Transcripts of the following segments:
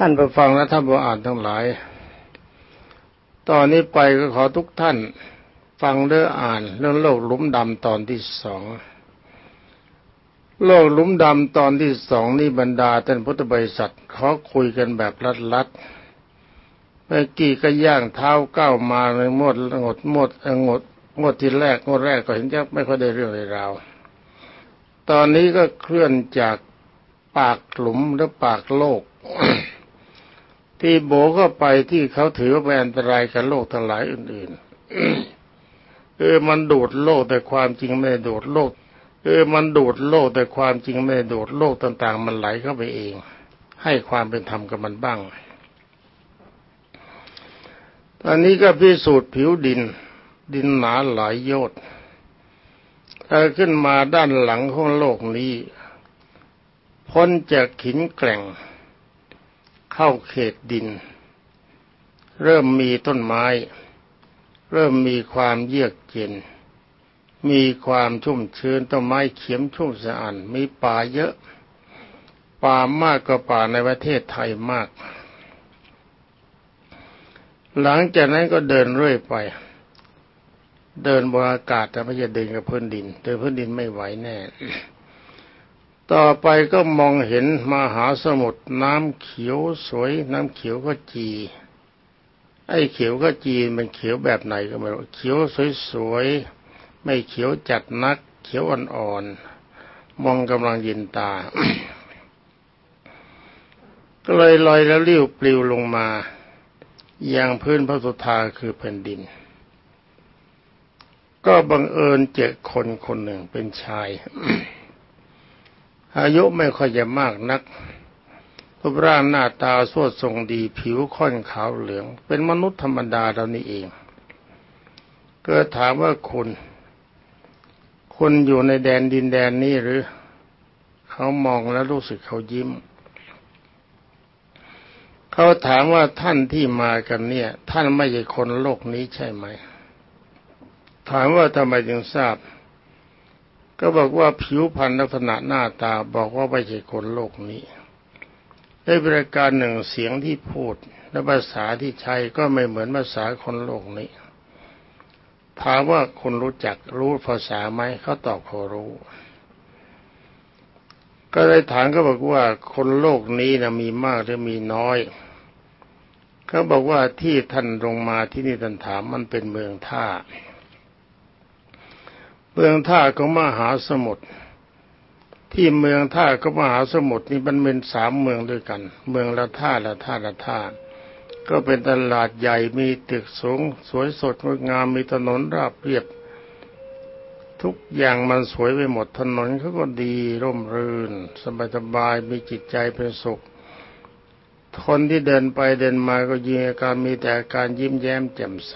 ท่านผู้ฟังและท่านผู้อ่านทั้งหลาย ตอนนี้ไปก็ขอทุกท่านฟังเรื่องอ่านเรื่องโลกลุ่มดำตอนที่สอง โลกลุ่มดำตอนที่สองนี่บรรดาท่านพุทธบริษัทขาคุยกันแบบลัดๆเมื่อกี้ก็ย่างเท้าก้าวมาในมดงดมดงดงดที่แรกงดแรกก็เห็นจะไม่ค่อยได้เรื่องเลยราว ตอนนี้ก็เคลื่อนจากปากหลุมหรือปากโลก ที่โบก็ไปที่เขาถือว่าเป็นอันตรายกับโลกทั้งหลายอื่นๆเออมันดูดโลกแต่ความจริงไม่ได้ดูดโลกเออมันดูดโลกแต่ความจริงไม่ได้ดูดโลกต่าง ๆ มันไหลเข้าไปเอง ให้ความเป็นธรรมกับมันบ้างตอนนี้ก็พิสูจน์ผิวดิน ดินหนาหลายโยชน์ถ้าขึ้นมาด้านหลังของโลกนี้ พ้นจากขินแกร่ง เข้าเขตดิน เริ่มมีต้นไม้ เริ่มมีความเยือกเย็น มีความชุ่มชื้นต้นไม้เขียมชุ่มสะอาดมีป่าเยอะ ป่ามากกว่าป่าในประเทศไทยมาก หลังจากนั้นก็เดินเรื่อยไป เดินบนอากาศแต่ไม่จะเดินกับพื้นดินเดินพื้นดินไม่ไหวแน่ ต่อไปก็มองเห็นมหาสมุทรน้ำเขียวสวย น้ำเขียวก็จี ไอ้เขียวก็จีมันเขียวแบบไหนก็ไม่รู้เขียวสวยๆไม่เขียวจัดนัก เขียวอ่อนๆมองกำลังยินตา ก็เลยลอยแล้วลิ้วปลิวลงมาอย่างพื้นพระสุธาคือแผ่นดิน ก็บังเอิญเจอคนคนหนึ่งเป็นชาย อายุไม่ค่อยจะมากนักรูปร่างหน้าตาสวดทรงดีผิวค่อนขาวเหลือง เป็นมนุษย์ธรรมดาเรานี่เองก็ถามว่าคุณคุณอยู่ในแดนดินแดนนี้หรือ เขามองแล้วรู้สึกเขายิ้ม เขาถามว่าท่านที่มากันเนี่ย ท่านไม่ใช่คนโลกนี้ใช่ไหม ถามว่าทำไมจึงทราบ ก็บอกว่าผิวพรรณลักษณะหน้าตาบอกว่าไม่ใช่คนโลกนี้ได้บริการหนึ่งเสียงที่พูดและภาษาที่ใช้ก็ไม่เหมือนภาษาคนโลกนี้ ถามว่าคุณรู้จักรู้ภาษาไหมเขาตอบเขารู้ ก็เลยถามก็บอกว่าคนโลกนี้นะมีมากหรือมีน้อยเขาบอกว่าที่ท่านลงมาที่นี่ท่านถามมันเป็นเมืองท่า เมืองท่าของมหาสมุทรที่เมืองท่าของมหาสมุทรนี่มันเป็นสามเมืองด้วยกัน เมืองละท่าละท่าละท่าก็เป็นตลาดใหญ่มีตึกสูง สวยสดงดงามมีถนนราบเรียบ ทุกอย่างมันสวยไปหมดถนนเขาก็ดีร่มรื่น สบายสบายมีจิตใจเป็นสุขคนที่เดินไปเดินมาก็ยิงอาการมีแต่การยิ้มแย้มแจ่มใส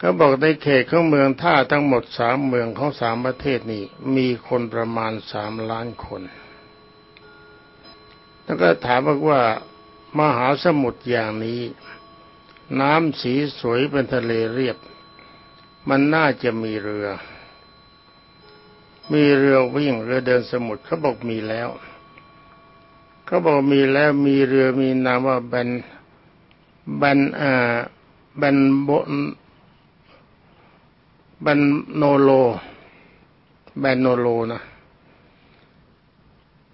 ก็บอกในเขตของเมืองท่าทั้งหมดสามเมืองของสามประเทศนี้มีคนประมาณสามล้านคน แล้วก็ถามบอกว่ามหาสมุทรอย่างนี้ น้ำสีสวยเป็นทะเลเรียบ มันน่าจะมีเรือ มีเรือวิ่งเรือเดินสมุทรเขาบอกมีแล้วเขาบอกมีแล้วมีเรือมีนามว่าแบนแบนอ่าแบนโบ บันโนโล แบนโนโลนะ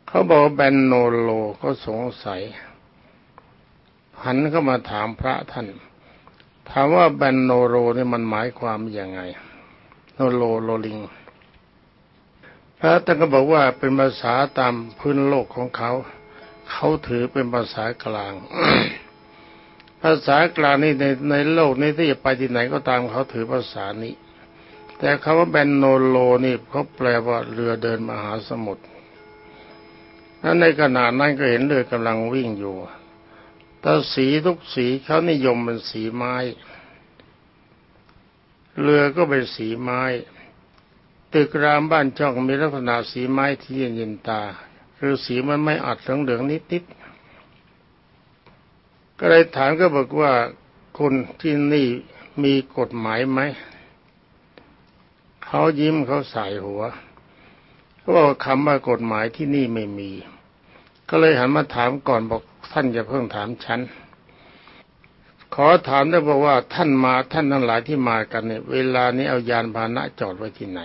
เขาบอกแบนโนโลก็สงสัยหันเข้ามาถามพระท่าน ถามว่าแบนโนโลนี่มันหมายความอย่างไง โนโลโลลิง พระท่านก็บอกว่าเป็นภาษาตามพื้นโลกของเขา เขาถือเป็นภาษากลาง ภาษากลางนี่ในในโลกนี้ที่จะไปที่ไหนก็ตามเขาถือภาษานี้ แต่คำว่าแบนโนโลนี่เขาแปลว่าเรือเดินมหาสมุทรนั้นในขณะนั้นก็เห็นเรือกำลังวิ่งอยู่แต่สีทุกสีเขานิยมเป็นสีไม้ เรือก็เป็นสีไม้ ตึกรามบ้านช่องมีลักษณะสีไม้ที่เย็นยินตา คือสีมันไม่อัดเหลืองๆนิดๆก็เลยถามก็บอกว่าคนที่นี่มีกฎหมายไหม เขายิ้มเขาใส่หัวเขาบอกคำว่ากฎหมายที่นี่ไม่มี ก็เลยหันมาถามก่อนบอกท่านอย่าเพิ่งถามฉันขอถามได้บอกว่าท่านมาท่านทั้งหลายที่มากันเนี่ยเวลานี้เอายานพาหนะจอดไว้ที่ไหน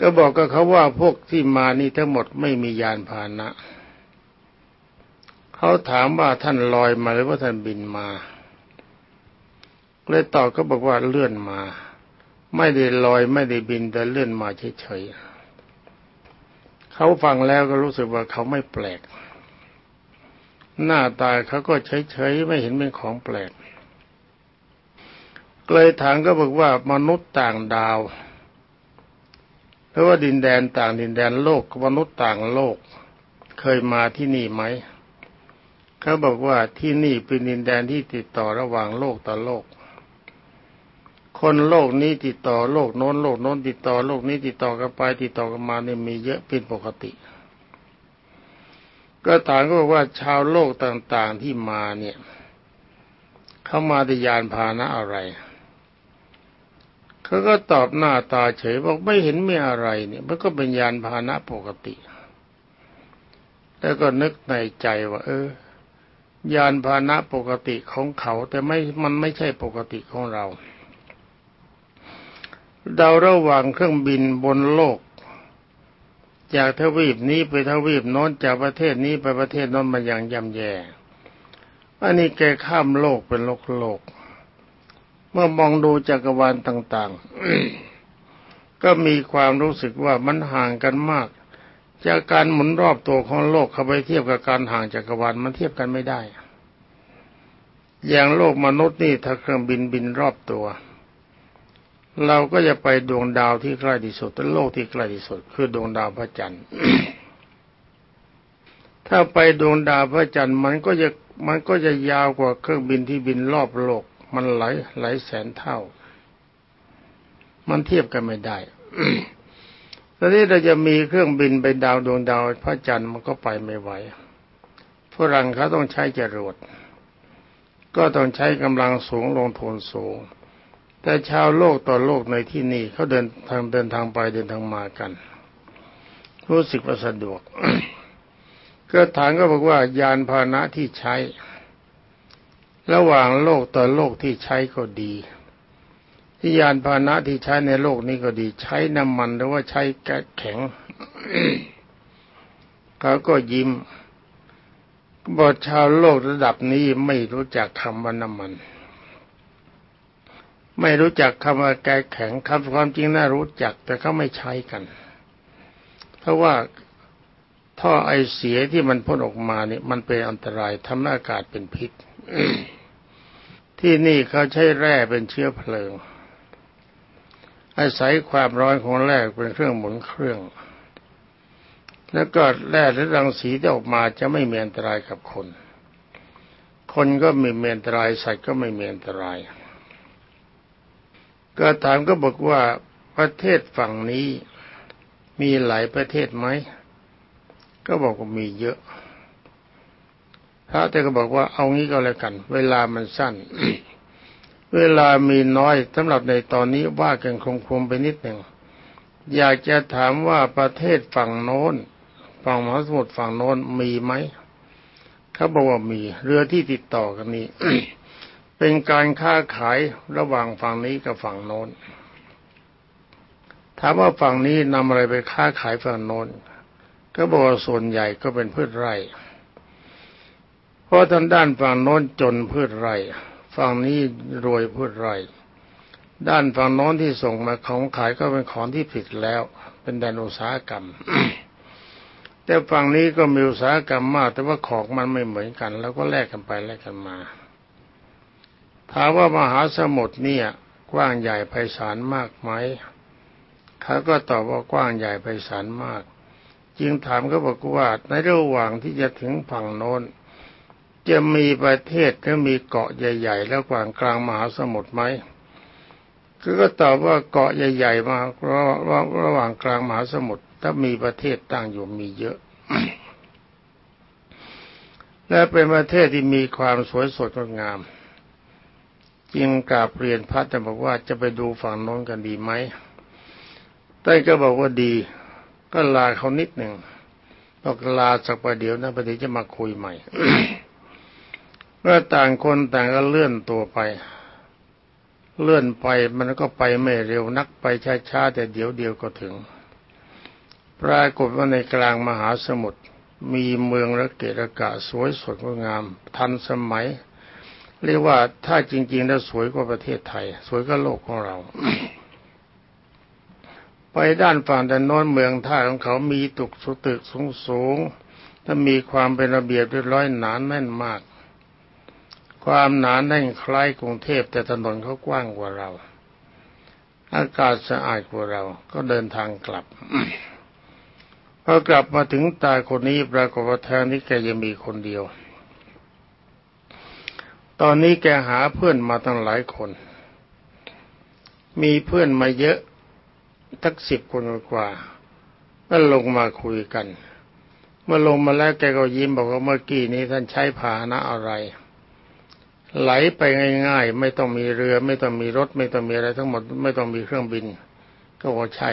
ก็บอกกับเขาว่าพวกที่มานี่ทั้งหมดไม่มียานพาหนะเขาถามว่าท่านลอยมาหรือว่าท่านบินมาเลยตอบก็บอกว่าเลื่อนมา ไม่ได้ลอยไม่ได้บินแต่เลื่อนมาเฉยๆเขาฟังแล้วก็รู้สึกว่าเขาไม่แปลก หน้าตาเขาก็เฉยๆไม่เห็นเป็นของแปลกเลยถามก็บอกว่ามนุษย์ต่างดาวเพราะว่าดินแดนต่างดินแดนโลกมนุษย์ต่างโลก เคยมาที่นี่ไหมเขาบอกว่าที่นี่เป็นดินแดนที่ติดต่อระหว่างโลกต่อโลก คนโลกนี้ติดต่อโลกโน้นโลกโน้นติดต่อโลกนี้ติดต่อกันไปติดต่อกันมาเนี่ยมีเยอะเป็นปกติ ก็ต่างก็บอกว่าชาวโลกต่างๆที่มาเนี่ยเขามาในยานพาหนะอะไรเขาก็ตอบหน้าตาเฉยบอกไม่เห็นมีอะไรเนี่ยมันก็เป็นยานพาหนะปกติ แล้วก็นึกในใจว่า เออยานพาหนะปกติของเขา แต่ไม่มันไม่ใช่ปกติของเรา เราระหว่างเครื่องบินบนโลก จากทวีปนี้ไปทวีปโน้นจากประเทศนี้ไปประเทศโน้นมาอย่างย่ำแย่อันนี้แกข้ามโลกเป็นโลกโลก เมื่อมองดูจักรวาลต่าง ๆ ก็มีความรู้สึกว่ามันห่างกันมาก จากการหมุนรอบตัวของโลกเข้าไปเทียบกับการห่างจักรวาลมันเทียบกันไม่ได้ อย่างโลกมนุษย์นี่ถ้าเครื่องบินบินรอบตัว เราก็จะไปดวงดาวที่ใกล้ที่สุดโลกที่ใกล้ที่สุดคือดวงดาวพระจันทร์ ถ้าไปดวงดาวพระจันทร์มันก็จะมันก็จะยาวกว่าเครื่องบินที่บินรอบโลก มันหลายหลายแสนเท่า มันเทียบกันไม่ได้ตอนนี้เราจะมีเครื่องบินไปดาวดวงดาวพระจันทร์มันก็ไปไม่ไหวฝรั่งเขาต้องใช้จรวดก็ต้องใช้กำลังสูงลงทุนสูง แต่ชาวโลกต่อโลกในที่นี่เขาเดินทางเดินทางไปเดินทางมากัน รู้สึกว่าสะดวกก็ฐานก็บอกว่ายานพาหนะที่ใช้ ระหว่างโลกต่อโลกที่ใช้ก็ดี ที่ยานพาหนะที่ใช้ในโลกนี้ก็ดี ใช้น้ำมันหรือว่าใช้แก๊สแข็งเขาก็ยิ้มบอกชาวโลกระดับนี้ไม่รู้จักคำว่าน้ำมัน ไม่รู้จักคำว่าแกแข็งคำความจริงน่ารู้จัก แต่เขาไม่ใช้กัน เพราะว่าท่อไอเสียที่มันพ่นออกมาเนี่ยมันเป็นอันตรายทำให้อากาศเป็นพิษที่นี่เขาใช้แร่เป็นเชื้อเพลิง อาศัยความร้อนของแร่เป็นเครื่องหมุนเครื่อง แล้วก็แร่และรังสีที่ออกมาจะไม่มีอันตรายกับคน คนก็ไม่มีอันตรายสัตว์ก็ไม่มีอันตราย ก็ถามก็บอกว่าประเทศฝั่งนี้มีหลายประเทศไหมก็บอกว่ามีเยอะพระแต่ก็บอกว่าเอางี้ก็แล้วกัน เวลามันสั้น เวลามีน้อยสำหรับในตอนนี้ว่ากันคงคมไปนิดหนึ่งอยากจะถามว่าประเทศฝั่งโน้นฝั่งมหาสมุทรฝั่งโน้นมีไหมเขาบอกว่ามี เรือที่ติดต่อกันนี้ เป็นการค้าขายระหว่างฝั่งนี้กับฝั่งโน้น ถามว่าฝั่งนี้นำอะไรไปค้าขายฝั่งโน้น ก็บอกว่าส่วนใหญ่ก็เป็นพืชไร่ เพราะทางด้านฝั่งโน้นจนพืชไร่ ฝั่งนี้รวยพืชไร่ ด้านฝั่งโน้นที่ส่งมาของขายก็เป็นของที่ผิดแล้ว เป็นแดนอุตสาหกรรมแต่ฝั่งนี้ก็มีอุตสาหกรรมมาก แต่ว่าของมันไม่เหมือนกัน แล้วก็แลกกันไปแลกกันมา ถามว่ามหาสมุทรเนี่ย กว้างใหญ่ไพศาลมากไหมเขาก็ตอบว่ากว้างใหญ่ไพศาลมาก จึงถามเขาบอกว่าในระหว่างที่จะถึงฝั่งโน้น จะมีประเทศหรือมีเกาะใหญ่ ๆ แล้วกว่างกลางมหาสมุทรไหมคือก็ตอบว่าเกาะใหญ่ ๆ มาระหว่างกลางมหาสมุทรถ้ามีประเทศตั้งอยู่มีเยอะ และเป็นประเทศที่มีความสวยสดงดงาม จึงกราบเรียนพระแต่บอกว่าจะไปดูฝั่งโน้นกันดีไหมท่านก็บอกว่าดี ก็ลาเขานิดหนึ่งบอกลาสักประเดี๋ยวนะประเดี๋ยวจะมาคุยใหม่เมื่อต่างคนต่างก็เลื่อนตัวไป เลื่อนไปมันก็ไปไม่เร็วนักไปช้าๆแต่เดี๋ยวเดียวก็ถึง ปรากฏว่าในกลางมหาสมุทรมีเมืองระเกะระกะสวยสดงดงาม ทันสมัย เรียกว่าถ้าจริง ๆ แล้วสวยกว่าประเทศไทย สวยกว่าโลกของเรา ไปด้านฝั่งด้านโน้นเมืองท่าของเขามีตึกสุตึกสูงสูงและมีความเป็นระเบียบเรียบร้อยหนาแน่นมาก ความหนาแน่นคล้ายกรุงเทพแต่ถนนเขากว้างกว่าเรา อากาศสะอาดกว่าเรา ก็เดินทางกลับพอกลับมาถึงตาคนนี้ปรากฏว่าทางนี้แกยังมีคนเดียว ตอนนี้แกหาเพื่อนมาตั้งหลายคน มีเพื่อนมาเยอะทักสิบคนกว่าก็ลงมาคุยกัน เมื่อลงมาแล้วแกก็ยิ้มบอกว่าเมื่อกี้นี้ท่านใช้พาหนะอะไร ไหลไปง่ายๆ ไม่ต้องมีเรือ ไม่ต้องมีรถ ไม่ต้องมีอะไรทั้งหมด ไม่ต้องมีเครื่องบิน ก็ว่าใช่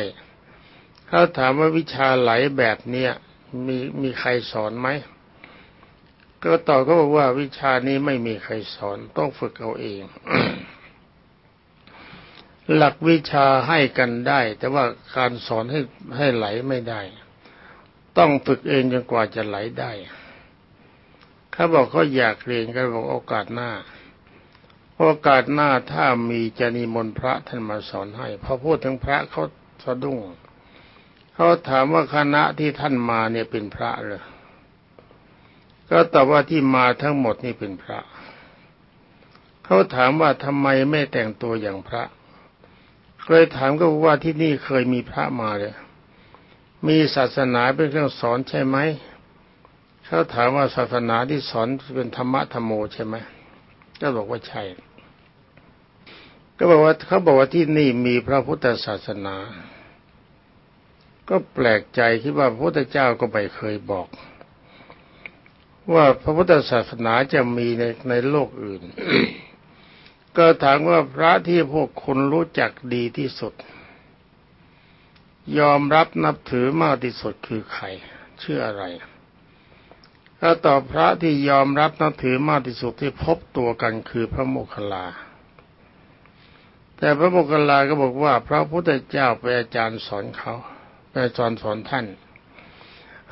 เขาถามว่าวิชาไหลแบบเนี้ยมีมีใครสอนไหม ก็ต่อบเขาบอกว่าวิชานี้ไม่มีใครสอนต้องฝึกเอาเอง หลักวิชาให้กันได้ แต่ว่าการสอนให้ให้ไหลไม่ได้ ต้องฝึกเองจนกว่าจะไหลได้เขาบอกเขาอยากเรียนก็บอกโอกาสหน้า โอกาสหน้าถ้ามีจะนิมนต์พระท่านมาสอนให้พอพูดถึงพระเขาสะดุ้งเขาถามว่าคณะที่ท่านมาเนี่ยเป็นพระเลย ก็ตอบว่าที่มาทั้งหมดนี่เป็นพระ เขาถามว่าทำไมไม่แต่งตัวอย่างพระเคยถามก็ว่าที่นี่เคยมีพระมาเลยมีศาสนาเป็นเครื่องสอนใช่ไหมเขาถามว่าศาสนาที่สอนเป็นธรรมะธรรมโมใช่ไหมก็บอกว่าใช่ ก็บอกว่าเขาบอกว่าที่นี่มีพระพุทธศาสนา ก็แปลกใจคิดว่าพระพุทธเจ้าก็ไม่เคยบอก ว่าพระพุทธศาสนาจะมีในในโลกอื่น ก็ถามว่าพระที่พวกคุณรู้จักดีที่สุด ยอมรับนับถือมากที่สุดคือใคร ชื่ออะไรก็ตอบพระที่ยอมรับนับถือมากที่สุดที่พบตัวกันคือพระโมคคัลลา แต่พระโมคคัลลาก็บอกว่า พระพุทธเจ้าเป็นอาจารย์สอนเขาไปสอนสอนท่าน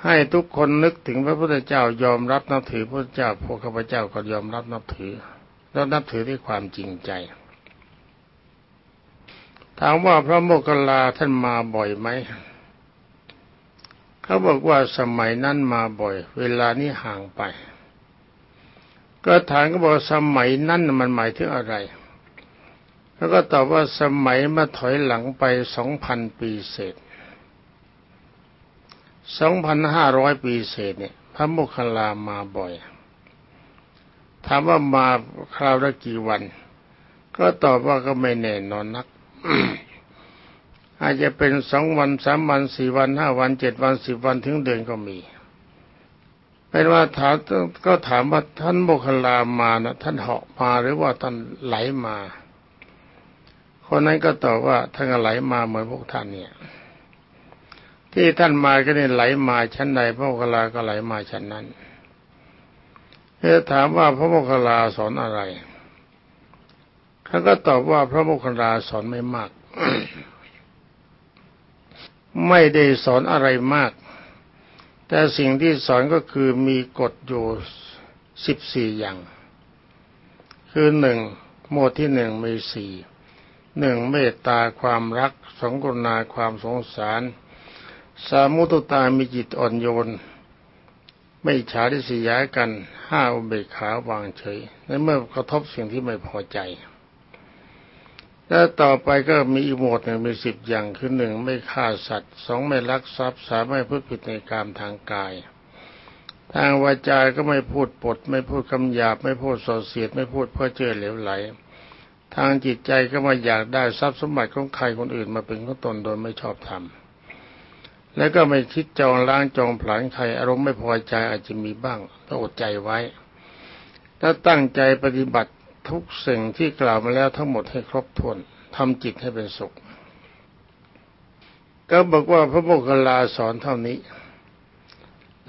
ให้ทุกคนนึกถึงพระพุทธเจ้ายอมรับนับถือพระเจ้าพวกข้าพเจ้าก็ยอมรับนับถือ แล้วนับถือด้วยความจริงใจถามว่าพระโมคคัลลาท่านมาบ่อยไหม เขาบอกว่าสมัยนั้นมาบ่อย เวลานี้ห่างไป ก็ถามก็บอกสมัยนั้นมันหมายถึงอะไร แล้วก็ตอบว่าสมัยมาถอยหลังไปสองพันปีเศษ สองพันห้าร้อยปีเศษเนี่ยพระโมคคัลลามาบ่อย ถามว่ามาคราวละกี่วัน ก็ตอบว่าก็ไม่แน่นอนนัก อาจจะเป็นสองวันสามวันสี่วันห้าวันเจ็ดวันสิบวันถึงเดือนก็มีเป็นว่าถามก็ถามว่าท่านโมคคัลามานะท่านเหาะมาหรือว่าท่านไหลมา คนนั้นก็ตอบว่าท่านไหลมาเหมือนพวกท่านเนี่ย ที่ท่านมาก็เนี่ยไหลมาชั้นใดพระโมคคัลลาก็ไหลมาชั้นนั้นเมื่อถามว่าพระโมคคัลลาสอนอะไรเขาก็ตอบว่าพระโมคคัลลาสอนไม่มาก ไม่ได้สอนอะไรมาก แต่สิ่งที่สอนก็คือมีกฎอยู่สิบสี่อย่าง คือหนึ่งโมดที่หนึ่งมีสี่หนึ่งเมตตาความรักสองกรุณาความสงสาร สามุตตามีจิตอ่อนโยน ไม่ฉาดิสยากันห้าอุเบกขาวางเฉยในเมื่อกระทบสิ่งที่ไม่พอใจ แล้วต่อไปก็มีอีโมดหนึ่งมีสิบอย่างคือหนึ่งไม่ฆ่าสัตว์สองไม่ลักทรัพย์สามไม่พูดผิดในกามทางกาย ทางวาจาก็ไม่พูดปด ไม่พูดคำหยาบ ไม่พูดส่อเสียด ไม่พูดเพื่อเจอเหลวไหล ทางจิตใจก็มาอยากได้ทรัพย์สมบัติของใครคนอื่นมาเป็นของตนโดยไม่ชอบธรรม แล้วก็ไม่คิดจองล้างจองผลาญใครอารมณ์ไม่พอใจอาจจะมีบ้างต้องอดใจไว้ ถ้าตั้งใจปฏิบัติทุกสิ่งที่กล่าวมาแล้วทั้งหมดให้ครบถ้วนทำจิตให้เป็นสุข ก็บอกว่าพระโมคคัลลาสอนเท่านี้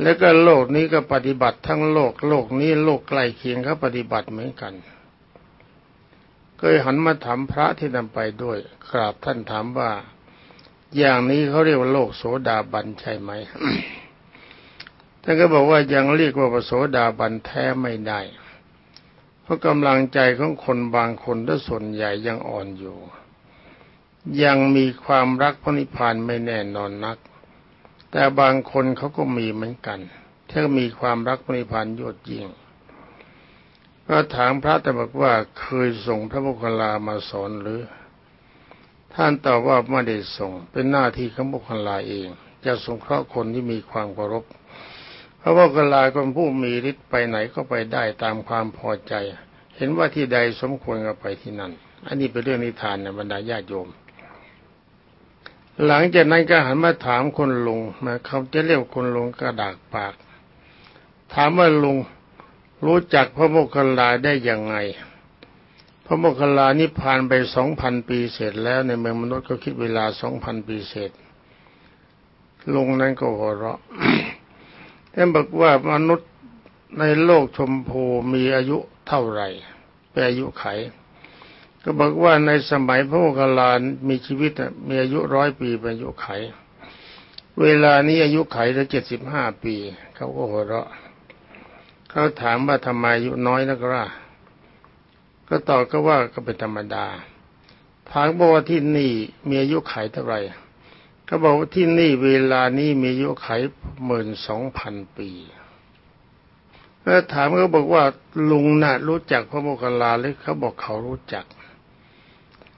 แล้วก็โลกนี้ก็ปฏิบัติทั้งโลก โลกนี้โลกใกล้เคียงเขาปฏิบัติเหมือนกันก็หันมาถามพระที่นำไปด้วยกราบท่านถามว่า อย่างนี้เขาเรียกว่าโลกโสดาบันใช่ไหมท่านก็บอกว่ายังเรียกว่าโสดาบันแท้ไม่ได้ เพราะกำลังใจของคนบางคนถ้าส่วนใหญ่ยังอ่อนอยู่ ยังมีความรักพระนิพพานไม่แน่นอนนัก แต่บางคนเขาก็มีเหมือนกันถ้ามีความรักพระนิพพานยอดยิ่งก็ถามพระแต่บอกว่าเคยส่งพระโมคคัลลามาสอนหรือ ท่านตอบว่าไม่ได้ส่ง เป็นหน้าที่ของโมคคัลลาเอง จะสงเคราะห์คนที่มีความเคารพพระโมคคัลลาคนผู้มีฤทธิ์ไปไหนก็ไปได้ตามความพอใจ เห็นว่าที่ใดสมควรก็ไปที่นั่น อันนี้เป็นเรื่องนิทานในบรรดาญาติโยม หลังจากนั้นก็หันมาถามคนลุงมาเขาจะเรียกคนลุงกระดากปาก ถามว่าลุงรู้จักพระโมคคัลลาได้ยังไง ระโมคคัลลานิพพานไปสองพันปีเสร็จแล้วในเมืองมนุษย์ก็คิดเวลาสองพันปีเสร็จลุงนั้นก็หัวเราะท่านบอกว่ามนุษย์ในโลกชมพูมีอายุเท่าไหร่เป็นอายุไข ก็บอกว่าในสมัยพระโมคคัลลามีชีวิตมีอายุร้อยปีเป็นอายุไข เวลานี้อายุไขจะเจ็ดสิบห้าปี เขาก็หัวเราะ เขาถามว่าทำไมอายุน้อยนักล่ะ ก็ตอบก็ว่าก็เป็นธรรมดาถามบอกว่าที่นี่มีอายุไขเท่าไหร่เขาบอกว่าที่นี่เวลานี้มีอายุไขหมื่นสองพันปีแล้วถามเขาบอกว่าลุงน่ะรู้จักพระโมคคัลลาหรือเขาบอกเขารู้จัก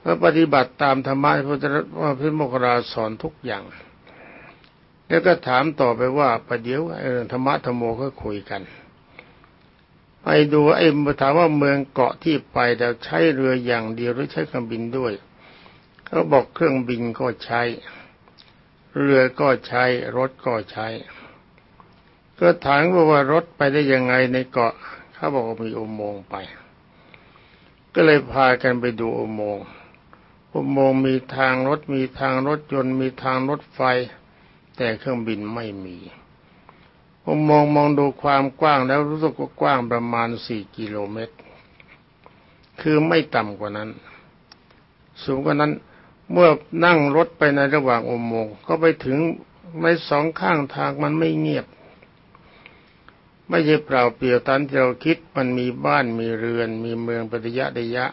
แล้วปฏิบัติตามธรรมะพระพุทธโมคคัลลาสอนทุกอย่าง แล้วก็ถามต่อไปว่าประเดี๋ยวธรรมะธรรมโมก็คุยกัน ไปดูไอ้ถามว่าเมืองเกาะที่ไปแต่ใช้เรืออย่างเดียวหรือใช้เครื่องบินด้วย เขาบอกเครื่องบินก็ใช้ เรือก็ใช้รถก็ใช้ ก็ถามว่าว่ารถไปได้ยังไงในเกาะ เขาบอกว่ามีอุโมงค์ไป ก็เลยพากันไปดูอุโมงค์อุโมงค์มีทางรถมีทางรถยนต์มีทางรถไฟ แต่เครื่องบินไม่มี ผมมองมองดูความกว้างแล้วรู้สึกว่ากว้างประมาณสี่กิโลเมตร คือไม่ต่ำกว่านั้น สูงกว่านั้นเมื่อนั่งรถไปในระหว่างอุโมงค์ก็ไปถึงในสองข้างทางมันไม่เงียบ ไม่ใช่เปล่าเปลี่ยวตันที่เราคิดมันมีบ้านมีเรือน มีเมืองปฏิยะระยะ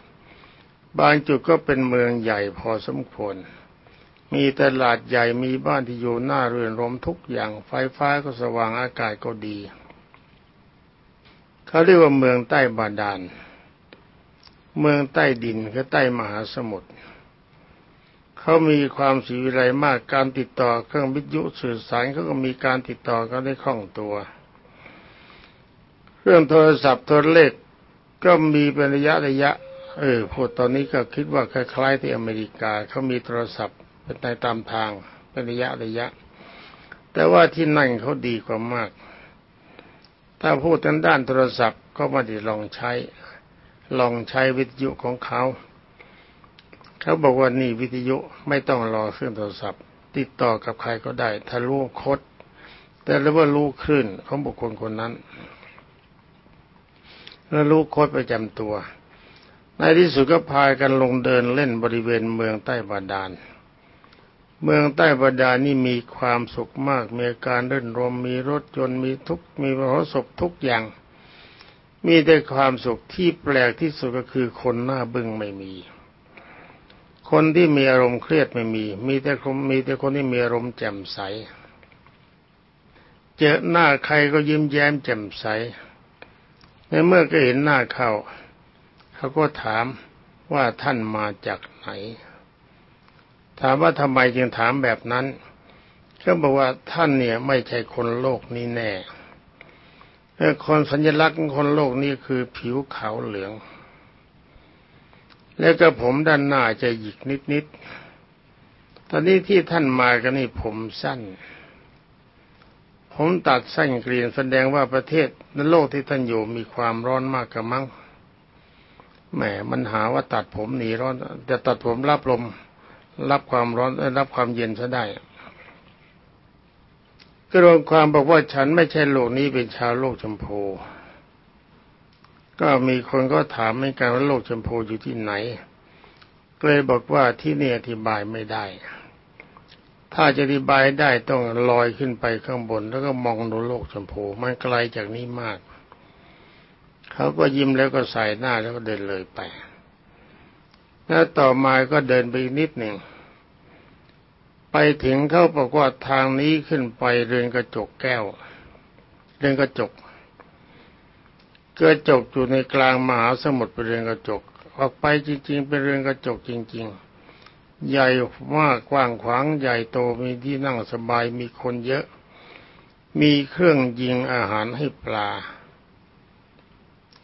บางจุดก็เป็นเมืองใหญ่พอสมควร มีตลาดใหญ่มีบ้านที่อยู่หน้าเรือนรมทุกอย่างไฟฟ้าก็สว่างอากาศก็ดี เขาเรียกว่าเมืองใต้บาดาล เมืองใต้ดินคือใต้มหาสมุทรเขามีความสีวิไลมากการติดต่อเครื่องวิทยุสื่อสารเขาก็มีการติดต่อกันได้คล่องตัว เรื่องโทรศัพท์โทรเลขก็มีเป็นระยะระยะ เออพูดตอนนี้ก็คิดว่าคล้ายๆที่อเมริกาเขามีโทรศัพท์ เป็นในตามทางเป็นระยะระยะ แต่ว่าที่นั่นเขาดีกว่ามาก ถ้าพูดทางด้านโทรศัพท์ก็ไม่ได้ลองใช้ ลองใช้วิทยุของเขา เขาบอกว่านี่วิทยุไม่ต้องรอเครื่องโทรศัพท์ ติดต่อกับใครก็ได้ ถ้ารู้โคด แต่แล้วว่ารู้คลื่นของบุคคลคนนั้นแล้วรู้โคดประจำตัว ในที่สุดก็พากันลงเดินเล่นบริเวณเมืองใต้บาดาล เมืองใต้บาดานี่มีความสุขมาก มีการเดินรมมีรถยนต์มีทุกมีมหรสพทุกอย่าง มีแต่ความสุขที่แปลกที่สุดก็คือคนหน้าบึ้งไม่มี คนที่มีอารมณ์เครียดไม่มี มีแต่คนมีแต่คนที่มีอารมณ์แจ่มใส เจอหน้าใครก็ยิ้มแย้มแจ่มใส ในเมื่อก็เห็นหน้าเขา เขาก็ถามว่าท่านมาจากไหน ถามว่าทำไมจึงถามแบบนั้นเขาบอกว่าท่านเนี่ยไม่ใช่คนโลกนี้แน่คนสัญลักษณ์ของคนโลกนี้คือผิวขาวเหลือง แล้วก็ผมด้านหน้าจะหยิกนิดๆ ตอนนี้ที่ท่านมากันนี่ผมสั้น ผมตัดสั้นเกลียนแสดงว่าประเทศในโลกที่ท่านอยู่มีความร้อนมากกระมังแหมมันหาว่าตัดผมหนีร้อนจะตัดผมรับลม รับความร้อนรับความเย็นซะได้ก็รวมความบอกว่าฉันไม่ใช่โลกนี้เป็นชาวโลกชมพูก็มีคนก็ถามไม่กันว่าโลกชมพูอยู่ที่ไหนก็เลยบอกว่าที่นี่อธิบายไม่ได้ ถ้าจะอธิบายได้ต้องลอยขึ้นไปข้างบน แล้วก็มองดูโลกชมพูมันไกลจากนี้มาก เขาก็ยิ้มแล้วก็ใส่หน้าแล้วก็เดินเลยไป แล้วต่อมาก็เดินไปนิดหนึ่ง ไปถึงเขาบอกว่าทางนี้ขึ้นไปเรือนกระจกแก้ว เรือนกระจกกระจกอยู่ในกลางมหาสมุทรเป็นเรือนกระจก ออกไปจริง ๆ เป็นเรือนกระจกจริง ๆ ใหญ่มากกว้างขวางใหญ่โตมีที่นั่งสบายมีคนเยอะ มีเครื่องยิงอาหารให้ปลา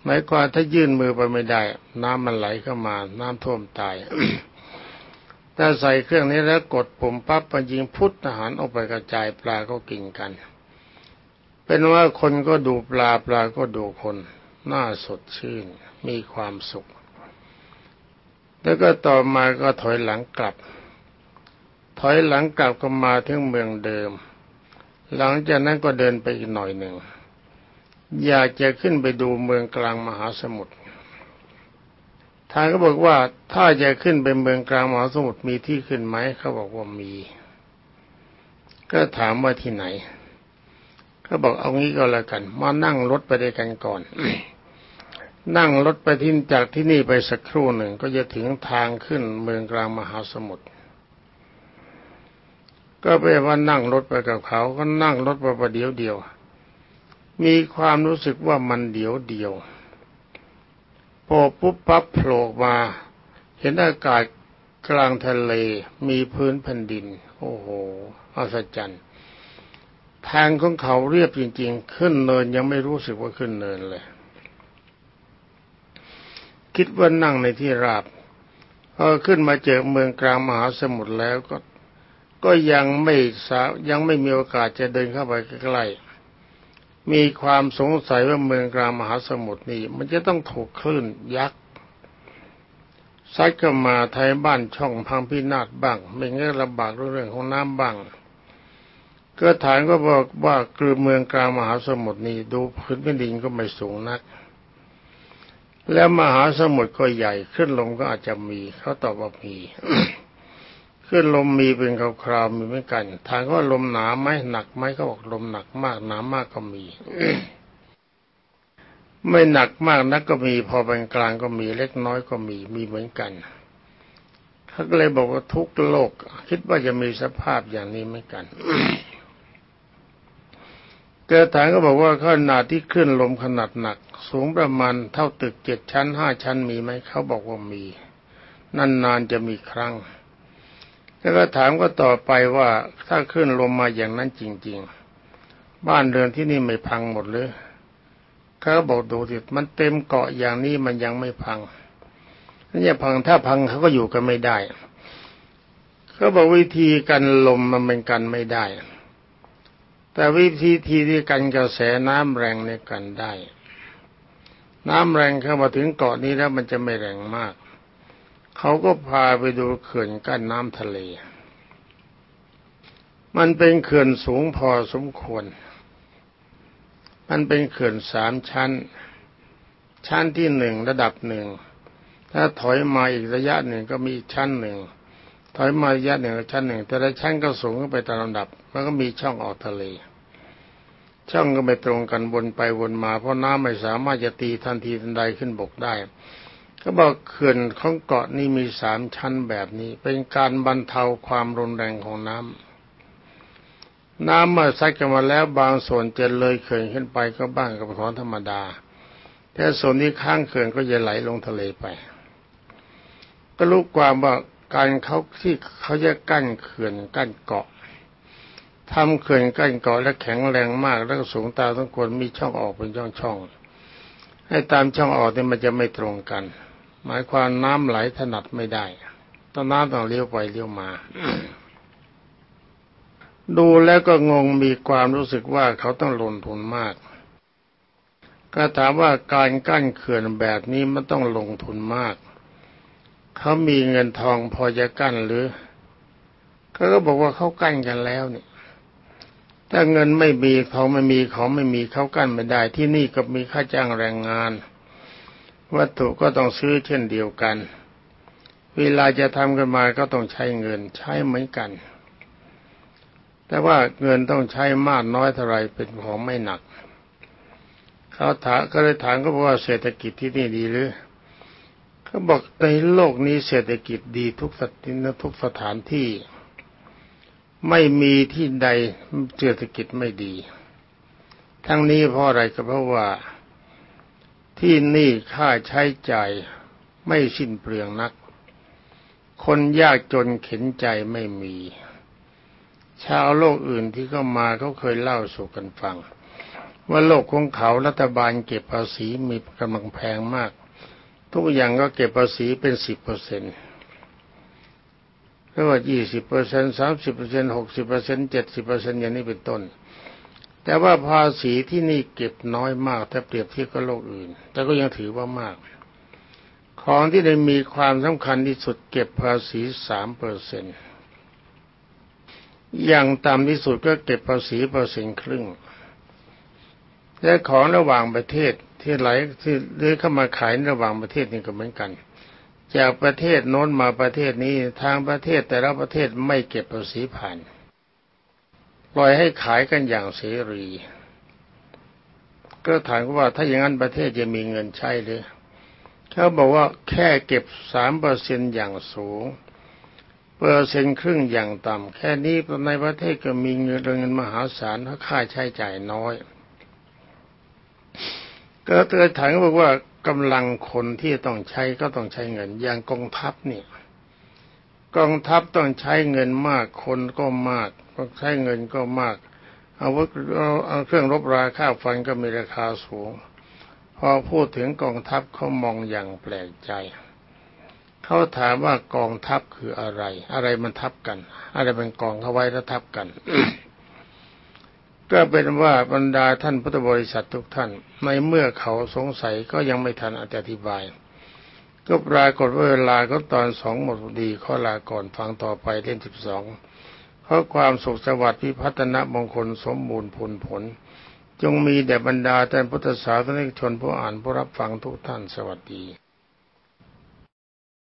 หมายความถ้ายื่นมือไปไม่ได้ น้ำมันไหลเข้ามา น้ำท่วมตาย ถ้าใส่เครื่องนี้แล้วกดปุ่มปั๊บมันยิงพุทธอาหารออกไปกระจายปลาก็กินกัน เป็นว่าคนก็ดูปลาปลาก็ดูคนน่าสดชื่นมีความสุข แล้วก็ต่อมาก็ถอยหลังกลับ ถอยหลังกลับก็มาถึงเมืองเดิม หลังจากนั้นก็เดินไปอีกหน่อยหนึ่งอยากจะขึ้นไปดูเมืองกลางมหาสมุทร ทางก็บอกว่าถ้าจะขึ้นไปเมืองกลางมหาสมุทรมีที่ขึ้นไหมเขาบอกว่ามี ก็ถามว่าที่ไหนเขาบอกเอางี้ก็แล้วกัน มานั่งรถไปด้วยกันก่อน นั่งรถไปที่จากที่นี่ไปสักครู่หนึ่งก็จะถึงทางขึ้นเมืองกลางมหาสมุทรก็ไปว่านั่งรถไปกับเขา ก็นั่งรถไปประเดี๋ยวเดียว มีความรู้สึกว่ามันเดียวเดียว พอปุ๊บปั๊บโผล่มา เห็นอากาศกลางทะเลมีพื้นแผ่นดิน โอ้โหอัศจรรย์ทางของเขาเรียบจริง ๆ ขึ้นเนินยังไม่รู้สึกว่าขึ้นเนินเลย คิดว่านั่งในที่ราบพอขึ้นมาเจอเมืองกลางมหาสมุทรแล้วก็ก็ยังไม่สายังไม่มีโอกาสจะเดินเข้าไปใกล้ มีความสงสัยว่าเมืองกลางมหาสมุทรนี่มันจะต้องถูกคลื่นยักษ์ซัดเข้ามาไทยบ้านช่องพังพินาศบ้างไม่งั้นลำบากเรื่องของน้ำบ้าง ก็ฐานก็บอกว่าคือเมืองกลางมหาสมุทรนี่ดูพื้นแผ่นดินก็ไม่สูงนัก แล้วมหาสมุทรก็ใหญ่ขึ้นลงก็อาจจะมีเขาตอบว่ามี ขึ้นลมมีเป็นคราวๆมีเหมือนกันทางว่าลมหนาไหมหนักไหมก็บอกลมหนักมากหนามากก็มี ไม่หนักมากนักก็มี พอเป็นกลางก็มีเล็กน้อยก็มีมีเหมือนกันเขาก็เลยบอกว่าทุกโลก คิดว่าจะมีสภาพอย่างนี้เหมือนกันเกิดฐานก็บอกว่าขนาดที่ขึ้นลมขนาดหนัก สูงประมาณเท่าตึกเจ็ดชั้นห้าชั้นมีไหมเขาบอกว่ามีนานๆจะมีครั้ง แล้วก็ถามก็ต่อไปว่าถ้าขึ้นลมมาอย่างนั้นจริง ๆ บ้านเรือนที่นี่ไม่พังหมดเลยเขาบอกดูสิมันเต็มเกาะอย่างนี้มันยังไม่พังนี่พังถ้าพังเขาก็อยู่กันไม่ได้เขาบอกวิธีกันลมมันเป็นกันไม่ได้ แต่วิธีทีที่กันกระแสน้ำแรงในกันได้ น้ำแรงเข้ามาถึงเกาะนี้แล้วมันจะไม่แรงมาก เขาก็พาไปดูเขื่อนกั้นน้ำทะเล มันเป็นเขื่อนสูงพอสมควร มันเป็นเขื่อนสามชั้น ชั้นที่หนึ่งระดับหนึ่ง ถ้าถอยมาอีกระยะหนึ่งก็มีชั้นหนึ่ง ถอยมาระยะหนึ่งชั้นหนึ่ง แต่ละชั้นก็สูงขึ้นไปตามลำดับมันก็มีช่องออกทะเล ช่องก็ไม่ตรงกันวนไปวนมา เพราะน้ำไม่สามารถจะตีทันทีทันใดขึ้นบกได้ ก็บอกเขื่อนของเกาะนี้มีสามชั้นแบบนี้ เป็นการบรรเทาความรุนแรงของน้ำน้ำเมื่อซัดกันมาแล้วบางส่วนจะเลยเขื่อนขึ้นไปก็บ้างกับของธรรมดาแต่ส่วนที่ข้างเขื่อนก็จะไหลลงทะเลไป ก็รู้ความว่าการเขาที่เขาจะกั้นเขื่อนกั้นเกาะทำเขื่อนกั้นเกาะและแข็งแรงมาก แล้วก็สูงตาต้งควรมีช่องออกเป็นช่องช่องให้ตามช่องออกเนี่ยมันจะไม่ตรงกัน หมายความน้ำไหลถนัดไม่ได้ ต้องน้ำต้องเลี้ยวไปเลี้ยวมา ดูแล้วก็งงมีความรู้สึกว่าเขาต้องลงทุนมาก ก็ถามว่าการกั้นเขื่อนแบบนี้มันต้องลงทุนมาก เขามีเงินทองพอจะกั้นหรือเขาก็บอกว่าเขากั้นกันแล้วเนี่ยถ้าเงินไม่มีทองไม่มีของไม่มีเขากั้นไม่ได้ที่นี่ก็มีค่าจ้างแรงงาน วัตถุก็ต้องซื้อเช่นเดียวกัน เวลาจะทำกันมาก็ต้องใช้เงินใช้เหมือนกัน แต่ว่าเงินต้องใช้มากน้อยเท่าไรเป็นของไม่หนัก เขาถามก็เลยถามก็บอกว่าเศรษฐกิจที่นี่ดีหรือเขาบอกในโลกนี้เศรษฐกิจดีทุกสถานทุกสถานที่ ไม่มีที่ใดเศรษฐกิจไม่ดี ทั้งนี้เพราะอะไรก็เพราะว่า ที่นี่ค่าใช้จ่ายไม่สิ้นเปลืองนัก คนยากจนเข็นใจไม่มี ชาวโลกอื่นที่เข้ามาเขาเคยเล่าสู่กันฟัง ว่าโลกของเขารัฐบาลเก็บภาษีมีกำลังแพงมาก ทุกอย่างก็เก็บภาษีเป็นสิบเปอร์เซ็นต์ไม่ว่ายี่สิบเปอร์เซ็นสามสิบเปอร์เซ็นหกสิบเปอร์เซ็นเจ็ดสิบเปอร์เซ็นอย่างนี้เป็นต้น แต่ว่าภาษีที่นี่เก็บน้อยมากถ้าเปรียบเทียบกับโลกอื่น แต่ก็ยังถือว่ามาก ของที่ได้มีความสำคัญที่สุดเก็บภาษีสามเปอร์เซ็นอย่างต่ำที่สุดก็เก็บภาษีเปอร์เซ็นต์ครึ่ง และของระหว่างประเทศที่ไหลที่เลื้อเข้ามาขายระหว่างประเทศนี่ก็เหมือนกัน จากประเทศโน้นมาประเทศนี้ทางประเทศแต่ละประเทศไม่เก็บภาษีผ่าน ล่อยให้ขายกันอย่างเสรี ก็ถามว่าถ้าอย่างนั้นประเทศจะมีเงินใช้หรือเขาบอกว่าแค่เก็บสามเปอร์เซ็นอย่างสูง เปอร์เซ็นต์ครึ่งอย่างต่ำแค่นี้ในประเทศก็มีเงินเงินมหาศาลถ้าค่าใช้จ่ายน้อย ก็เตือนถามบอกว่ากำลังคนที่ต้องใช้ก็ต้องใช้เงินอย่างกองทัพเนี่ยกองทัพต้องใช้เงินมากคนก็มาก ใช้เงินก็มาก อาวุธเอาเครื่องรบราค่าฟันก็มีราคาสูง พอพูดถึงกองทัพเขามองอย่างแปลกใจ เขาถามว่ากองทัพคืออะไร อะไรมันทับกัน อะไรเป็นกองเขาไว้แล้วทับกัน ก็เป็นว่าบรรดาท่านพุทธบริษัททุกท่าน ในเมื่อเขาสงสัยก็ยังไม่ทันอธิบายก็ปรากฏว่าเวลาก็ตอนสองหมดดีข้อลาก่อนฟังต่อไปเล่นสิบสอง เพราะความสุขสวัสดิ์พิพัฒนมงคลสมบูรณ์ผลผล จงมีแด่บรรดาท่านพุทธศาสนิกชนผู้อ่านผู้รับฟังทุกท่านสวัสดี